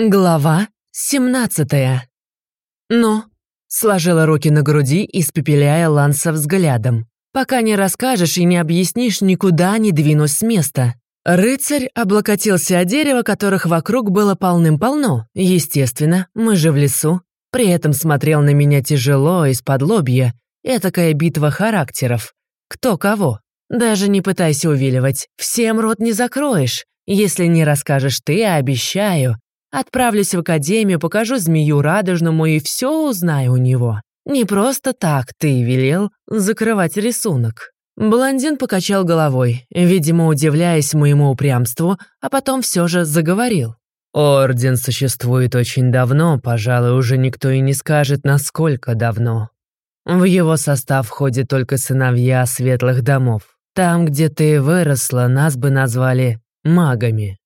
Глава 17 «Ну?» — сложила руки на груди, испепеляя Ланса взглядом. «Пока не расскажешь и не объяснишь, никуда не двинусь с места». Рыцарь облокотился о дерево, которых вокруг было полным-полно. Естественно, мы же в лесу. При этом смотрел на меня тяжело, из-под лобья. Этакая битва характеров. Кто кого. Даже не пытайся увиливать. Всем рот не закроешь. Если не расскажешь ты, обещаю, Отправлюсь в академию, покажу змею радужному и все узнаю у него. Не просто так ты велел закрывать рисунок». Блондин покачал головой, видимо, удивляясь моему упрямству, а потом все же заговорил. «Орден существует очень давно, пожалуй, уже никто и не скажет, насколько давно. В его состав входят только сыновья светлых домов. Там, где ты выросла, нас бы назвали магами.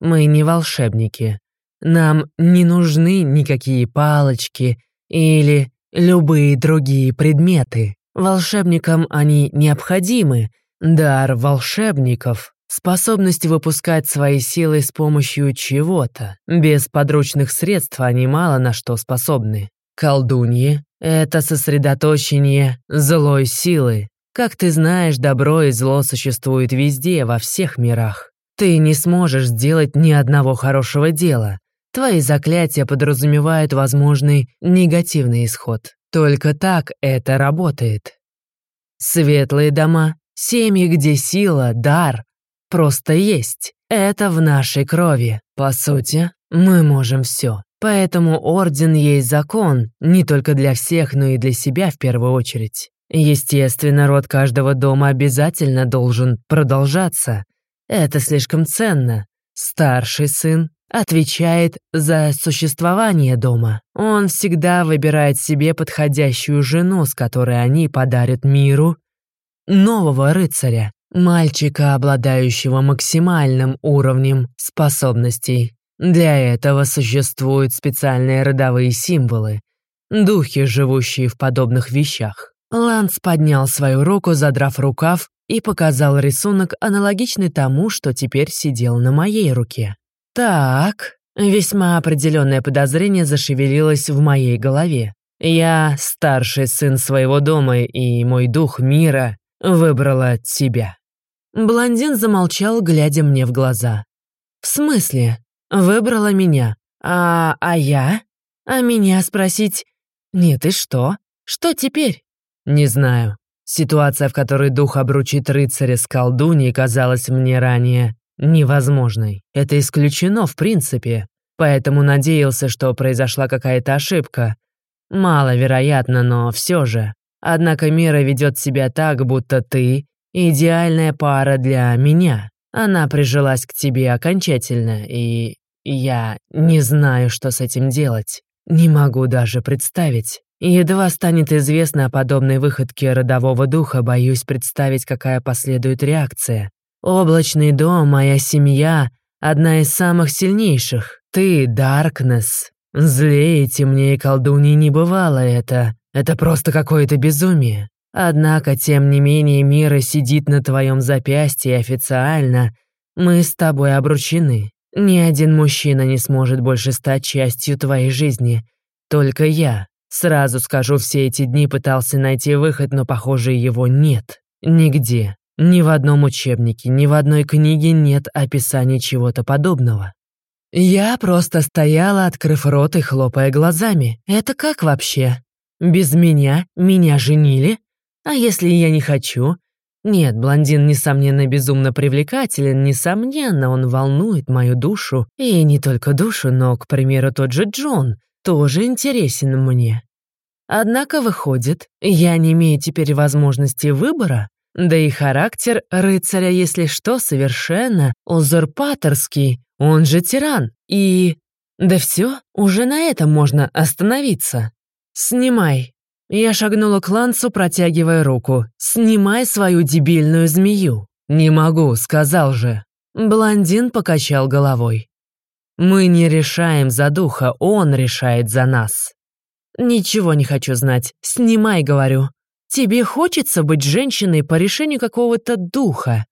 Мы не волшебники, нам не нужны никакие палочки или любые другие предметы. Волшебникам они необходимы. Дар волшебников — способность выпускать свои силы с помощью чего-то. Без подручных средств они мало на что способны. Колдуньи — это сосредоточение злой силы. Как ты знаешь, добро и зло существуют везде, во всех мирах. Ты не сможешь сделать ни одного хорошего дела, Твои заклятия подразумевают возможный негативный исход. Только так это работает. Светлые дома, семьи, где сила, дар, просто есть. Это в нашей крови. По сути, мы можем все. Поэтому Орден есть закон, не только для всех, но и для себя в первую очередь. Естественно, род каждого дома обязательно должен продолжаться. Это слишком ценно. Старший сын отвечает за существование дома. Он всегда выбирает себе подходящую жену, с которой они подарят миру нового рыцаря, мальчика, обладающего максимальным уровнем способностей. Для этого существуют специальные родовые символы, духи, живущие в подобных вещах. Ланс поднял свою руку, задрав рукав, и показал рисунок, аналогичный тому, что теперь сидел на моей руке. Так, весьма определенное подозрение зашевелилось в моей голове. Я старший сын своего дома, и мой дух мира выбрала тебя. Блондин замолчал, глядя мне в глаза. «В смысле? Выбрала меня? А, а я? А меня спросить? Нет, и что? Что теперь?» «Не знаю. Ситуация, в которой дух обручит рыцаря с колдуньей, казалась мне ранее невозможной. Это исключено в принципе, поэтому надеялся, что произошла какая-то ошибка. Маловероятно, но все же. Однако Мира ведет себя так, будто ты — идеальная пара для меня. Она прижилась к тебе окончательно, и я не знаю, что с этим делать. Не могу даже представить. Едва станет известно о подобной выходке родового духа, боюсь представить, какая последует реакция. Облачный дом, моя семья — одна из самых сильнейших. Ты, Даркнесс. Злее, темнее колдуньи не бывало это. Это просто какое-то безумие. Однако, тем не менее, мира сидит на твоем запястье официально. Мы с тобой обручены. Ни один мужчина не сможет больше стать частью твоей жизни. Только я. Сразу скажу, все эти дни пытался найти выход, но, похоже, его нет. Нигде. Ни в одном учебнике, ни в одной книге нет описания чего-то подобного. Я просто стояла, открыв рот и хлопая глазами. Это как вообще? Без меня меня женили? А если я не хочу? Нет, блондин, несомненно, безумно привлекателен, несомненно, он волнует мою душу. И не только душу, но, к примеру, тот же Джон тоже интересен мне. Однако, выходит, я не имею теперь возможности выбора? Да и характер рыцаря, если что, совершенно узурпаторский, он же тиран. И... Да все, уже на этом можно остановиться. Снимай. Я шагнула к Лансу, протягивая руку. Снимай свою дебильную змею. Не могу, сказал же. Блондин покачал головой. Мы не решаем за духа, он решает за нас. Ничего не хочу знать. Снимай, говорю. Тебе хочется быть женщиной по решению какого-то духа.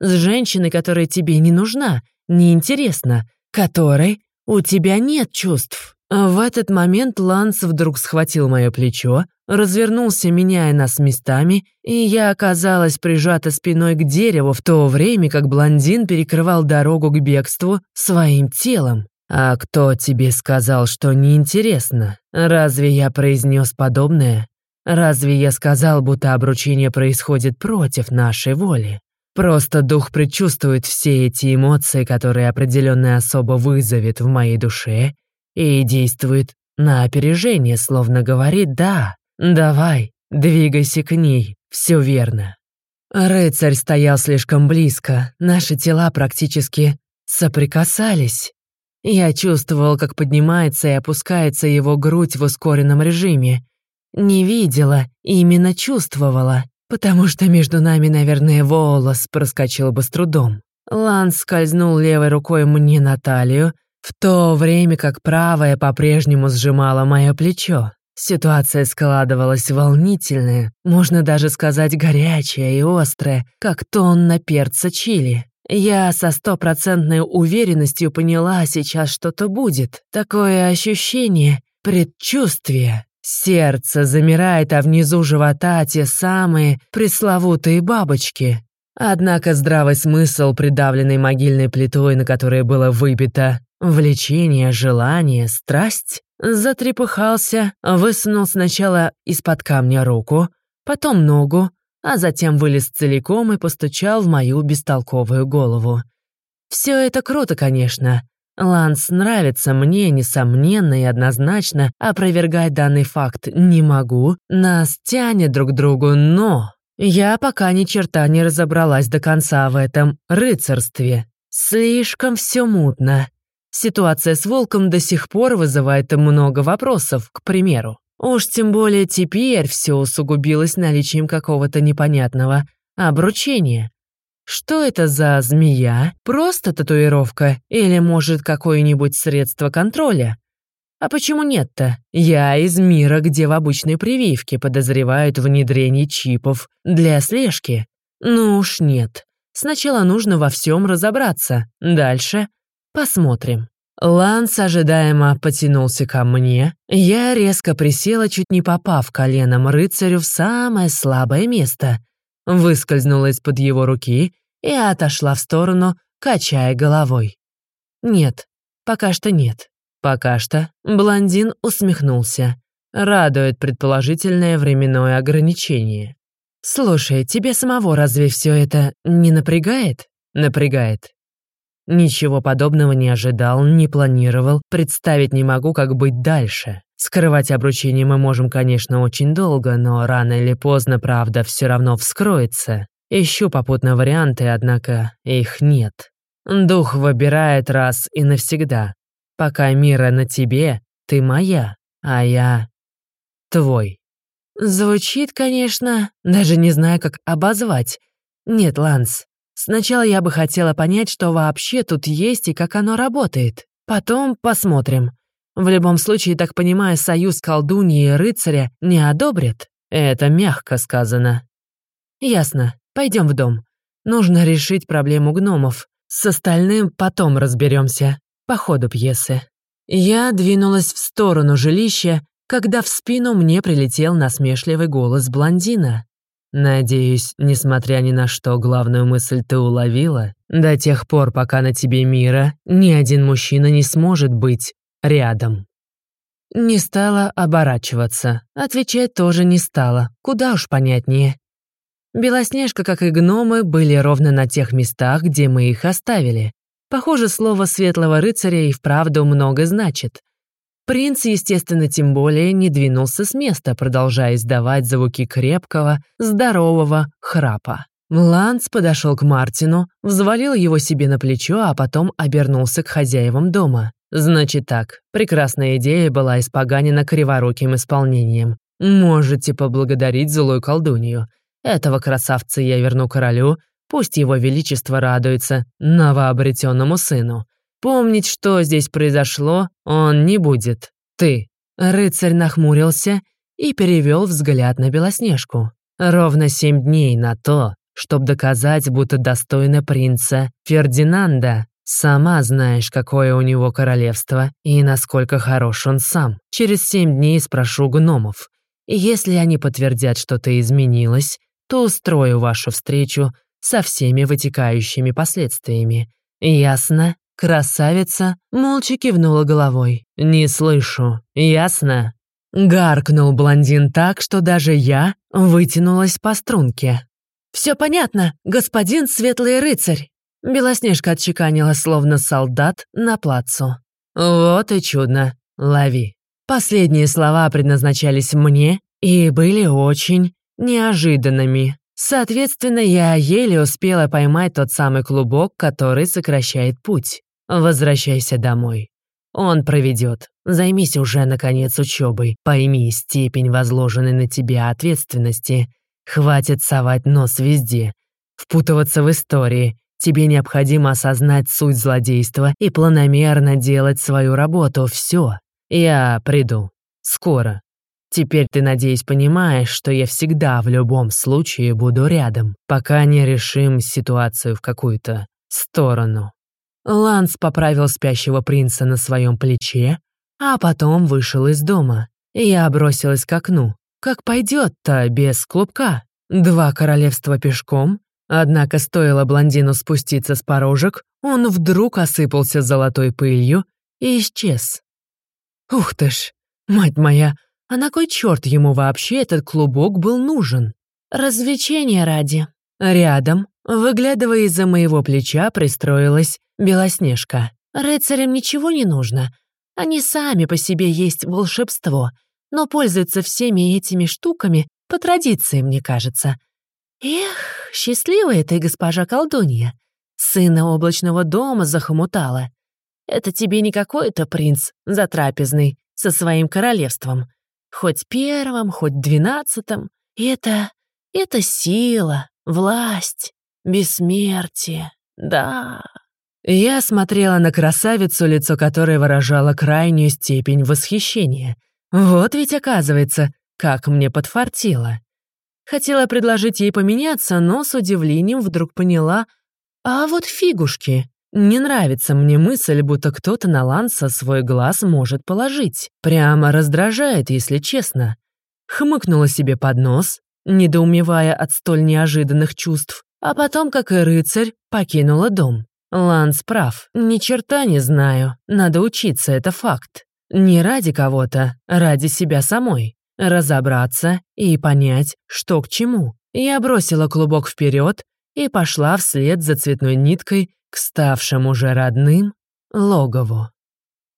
С женщиной, которая тебе не нужна, неинтересна, которой У тебя нет чувств». В этот момент Ланс вдруг схватил мое плечо, развернулся, меняя нас местами, и я оказалась прижата спиной к дереву в то время, как блондин перекрывал дорогу к бегству своим телом. «А кто тебе сказал, что неинтересно? Разве я произнес подобное? Разве я сказал, будто обручение происходит против нашей воли? Просто дух предчувствует все эти эмоции, которые определенная особо вызовет в моей душе, и действует на опережение, словно говорит «да, давай, двигайся к ней, все верно». Рыцарь стоял слишком близко, наши тела практически соприкасались. Я чувствовал, как поднимается и опускается его грудь в ускоренном режиме. Не видела, именно чувствовала, потому что между нами, наверное, волос проскочил бы с трудом. Ланс скользнул левой рукой мне на талию, в то время как правая по-прежнему сжимала мое плечо. Ситуация складывалась волнительная, можно даже сказать горячая и острая, как тонна перца чили. Я со стопроцентной уверенностью поняла, сейчас что-то будет. Такое ощущение, предчувствие. Сердце замирает, а внизу живота те самые пресловутые бабочки. Однако здравый смысл, придавленный могильной плитой, на которой было выбито влечение, желание, страсть, затрепыхался, высунул сначала из-под камня руку, потом ногу, а затем вылез целиком и постучал в мою бестолковую голову. Все это круто, конечно. Ланс нравится мне, несомненно и однозначно, опровергать данный факт не могу, нас тянет друг к другу, но... Я пока ни черта не разобралась до конца в этом рыцарстве. Слишком все мутно. Ситуация с волком до сих пор вызывает много вопросов, к примеру. Уж тем более теперь все усугубилось наличием какого-то непонятного обручения. Что это за змея? Просто татуировка? Или, может, какое-нибудь средство контроля? А почему нет-то? Я из мира, где в обычной прививке подозревают внедрение чипов для слежки. Ну уж нет. Сначала нужно во всем разобраться. Дальше посмотрим. Ланс ожидаемо потянулся ко мне. Я резко присела, чуть не попав коленом рыцарю в самое слабое место. Выскользнула из-под его руки и отошла в сторону, качая головой. Нет, пока что нет. Пока что блондин усмехнулся. Радует предположительное временное ограничение. «Слушай, тебе самого разве все это не напрягает?» «Напрягает. Ничего подобного не ожидал, не планировал, представить не могу, как быть дальше. Скрывать обручение мы можем, конечно, очень долго, но рано или поздно правда все равно вскроется. Ищу попутно варианты, однако их нет. Дух выбирает раз и навсегда. Пока мира на тебе, ты моя, а я твой. Звучит, конечно, даже не знаю, как обозвать. Нет, Ланс, Сначала я бы хотела понять, что вообще тут есть и как оно работает. Потом посмотрим. В любом случае, так понимаю, союз колдуньи и рыцаря не одобрят. Это мягко сказано. Ясно. Пойдем в дом. Нужно решить проблему гномов. С остальным потом разберемся. По ходу пьесы. Я двинулась в сторону жилища, когда в спину мне прилетел насмешливый голос блондина. Надеюсь, несмотря ни на что, главную мысль ты уловила? До тех пор, пока на тебе мира, ни один мужчина не сможет быть рядом. Не стала оборачиваться. Отвечать тоже не стала. Куда уж понятнее. Белоснежка, как и гномы, были ровно на тех местах, где мы их оставили. Похоже, слово светлого рыцаря и вправду много значит. Принц, естественно, тем более не двинулся с места, продолжая издавать звуки крепкого, здорового храпа. Ланс подошел к Мартину, взвалил его себе на плечо, а потом обернулся к хозяевам дома. Значит так, прекрасная идея была испоганена криворуким исполнением. Можете поблагодарить злую колдунью. Этого красавца я верну королю, пусть его величество радуется новообретенному сыну. Помнить, что здесь произошло, он не будет. Ты. Рыцарь нахмурился и перевел взгляд на Белоснежку. Ровно семь дней на то, чтобы доказать, будто достойна принца Фердинанда. Сама знаешь, какое у него королевство и насколько хорош он сам. Через семь дней спрошу гномов. Если они подтвердят, что ты изменилась, то устрою вашу встречу со всеми вытекающими последствиями. Ясно? Красавица молча кивнула головой. «Не слышу. Ясно?» Гаркнул блондин так, что даже я вытянулась по струнке. «Все понятно, господин Светлый Рыцарь!» Белоснежка отчеканила, словно солдат, на плацу. «Вот и чудно. Лови». Последние слова предназначались мне и были очень неожиданными. Соответственно, я еле успела поймать тот самый клубок, который сокращает путь. Возвращайся домой. Он проведет. Займись уже, наконец, учебой. Пойми степень возложенной на тебя ответственности. Хватит совать нос везде. Впутываться в истории. Тебе необходимо осознать суть злодейства и планомерно делать свою работу. Все. Я приду. Скоро. Теперь ты, надеюсь, понимаешь, что я всегда в любом случае буду рядом, пока не решим ситуацию в какую-то сторону. Ланс поправил спящего принца на своем плече, а потом вышел из дома. Я бросилась к окну. Как пойдет-то без клубка? Два королевства пешком? Однако стоило блондину спуститься с порожек, он вдруг осыпался золотой пылью и исчез. Ух ты ж, мать моя, а на кой черт ему вообще этот клубок был нужен? Развлечения ради. Рядом, выглядывая из-за моего плеча, пристроилась Белоснежка. Рыцарям ничего не нужно. Они сами по себе есть волшебство, но пользуются всеми этими штуками по традиции, мне кажется. Эх, счастливая ты, госпожа колдунья. Сына облачного дома захомутала. Это тебе не какой-то принц затрапезный со своим королевством. Хоть первым, хоть двенадцатым. Это... это сила, власть, бессмертие. Да. Я смотрела на красавицу, лицо которой выражало крайнюю степень восхищения. Вот ведь оказывается, как мне подфартило. Хотела предложить ей поменяться, но с удивлением вдруг поняла, а вот фигушки. Не нравится мне мысль, будто кто-то на Ланса свой глаз может положить. Прямо раздражает, если честно. Хмыкнула себе под нос, недоумевая от столь неожиданных чувств, а потом, как и рыцарь, покинула дом. Ланс прав. Ни черта не знаю. Надо учиться, это факт. Не ради кого-то, ради себя самой. Разобраться и понять, что к чему. Я бросила клубок вперед и пошла вслед за цветной ниткой к ставшему уже родным логову.